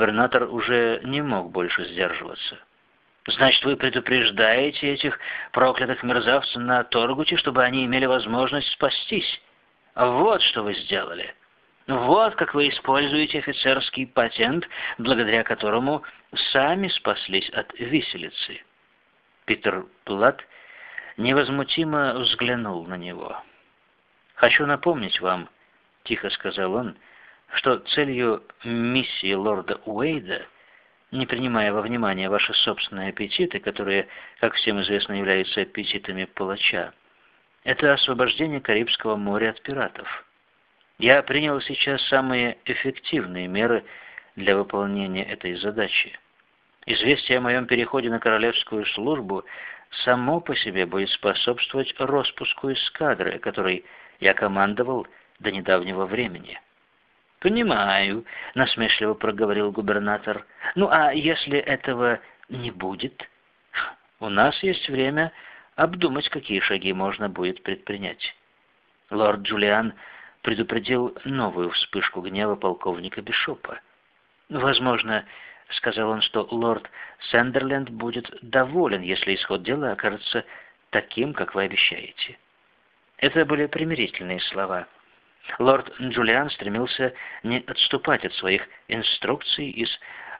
Губернатор уже не мог больше сдерживаться. «Значит, вы предупреждаете этих проклятых мерзавцев на Торгуте, чтобы они имели возможность спастись? Вот что вы сделали!» Вот как вы используете офицерский патент, благодаря которому сами спаслись от виселицы. Питер Плат невозмутимо взглянул на него. «Хочу напомнить вам», — тихо сказал он, — «что целью миссии лорда Уэйда, не принимая во внимание ваши собственные аппетиты, которые, как всем известно, являются аппетитами палача, это освобождение Карибского моря от пиратов». Я принял сейчас самые эффективные меры для выполнения этой задачи. Известие о моем переходе на королевскую службу само по себе будет способствовать распуску эскадры, которой я командовал до недавнего времени. «Понимаю», — насмешливо проговорил губернатор. «Ну а если этого не будет? У нас есть время обдумать, какие шаги можно будет предпринять». Лорд Джулиан предупредил новую вспышку гнева полковника Бишопа. «Возможно, — сказал он, — что лорд Сендерленд будет доволен, если исход дела окажется таким, как вы обещаете». Это были примирительные слова. Лорд Джулиан стремился не отступать от своих инструкций из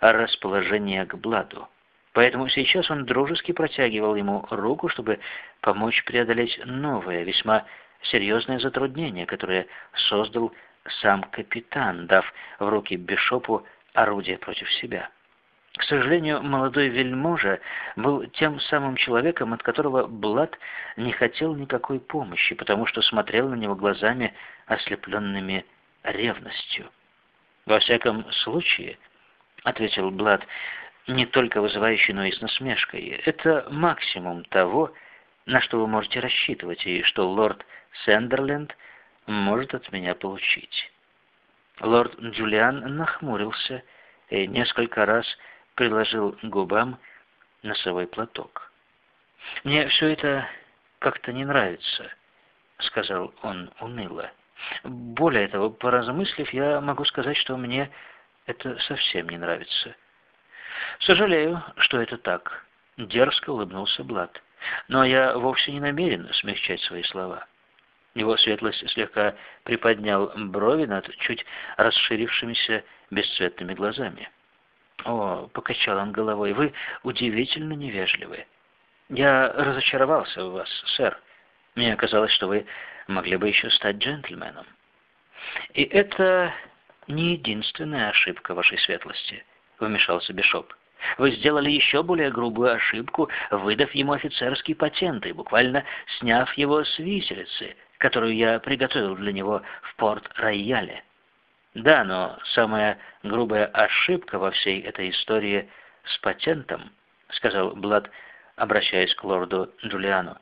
расположения к Бладу. Поэтому сейчас он дружески протягивал ему руку, чтобы помочь преодолеть новое, весьма серьезное затруднение, которое создал сам капитан, дав в руки Бишопу орудие против себя. К сожалению, молодой вельможа был тем самым человеком, от которого Блад не хотел никакой помощи, потому что смотрел на него глазами, ослепленными ревностью. «Во всяком случае», — ответил Блад, не только вызывающий, но и с насмешкой, — «это максимум того, на что вы можете рассчитывать, и что лорд Сендерленд может от меня получить. Лорд Джулиан нахмурился и несколько раз приложил губам носовой платок. «Мне все это как-то не нравится», — сказал он уныло. «Более того, поразмыслив, я могу сказать, что мне это совсем не нравится». «Сожалею, что это так», — дерзко улыбнулся Блад. «Но я вовсе не намерен смягчать свои слова». Его светлость слегка приподнял брови над чуть расширившимися бесцветными глазами. «О!» — покачал он головой. «Вы удивительно невежливы. Я разочаровался в вас, сэр. Мне казалось, что вы могли бы еще стать джентльменом. И это не единственная ошибка вашей светлости», — вмешался Бишоп. Вы сделали еще более грубую ошибку, выдав ему офицерский патент и буквально сняв его с виселицы, которую я приготовил для него в Порт-Рояле. Да, но самая грубая ошибка во всей этой истории с патентом, сказал Блад, обращаясь к лорду Джулиану,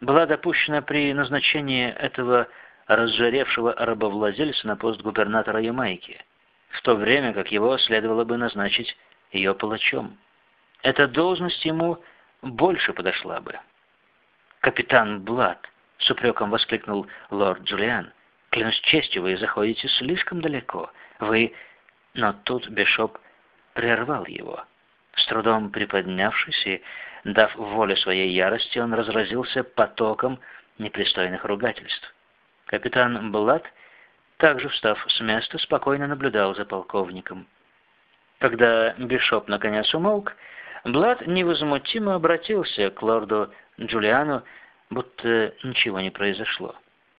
была допущена при назначении этого разжаревшего рабовладельца на пост губернатора Ямайки, в то время как его следовало бы назначить ее палачом. Эта должность ему больше подошла бы. Капитан Блад — с упреком воскликнул лорд Джулиан. «Клянусь честью, вы заходите слишком далеко. Вы...» Но тут Бишоп прервал его. С трудом приподнявшись и дав волю своей ярости, он разразился потоком непристойных ругательств. Капитан Блад, также встав с места, спокойно наблюдал за полковником. Когда Бишоп наконец умолк, Блад невозмутимо обратился к лорду Джулиану, будто ничего не произошло.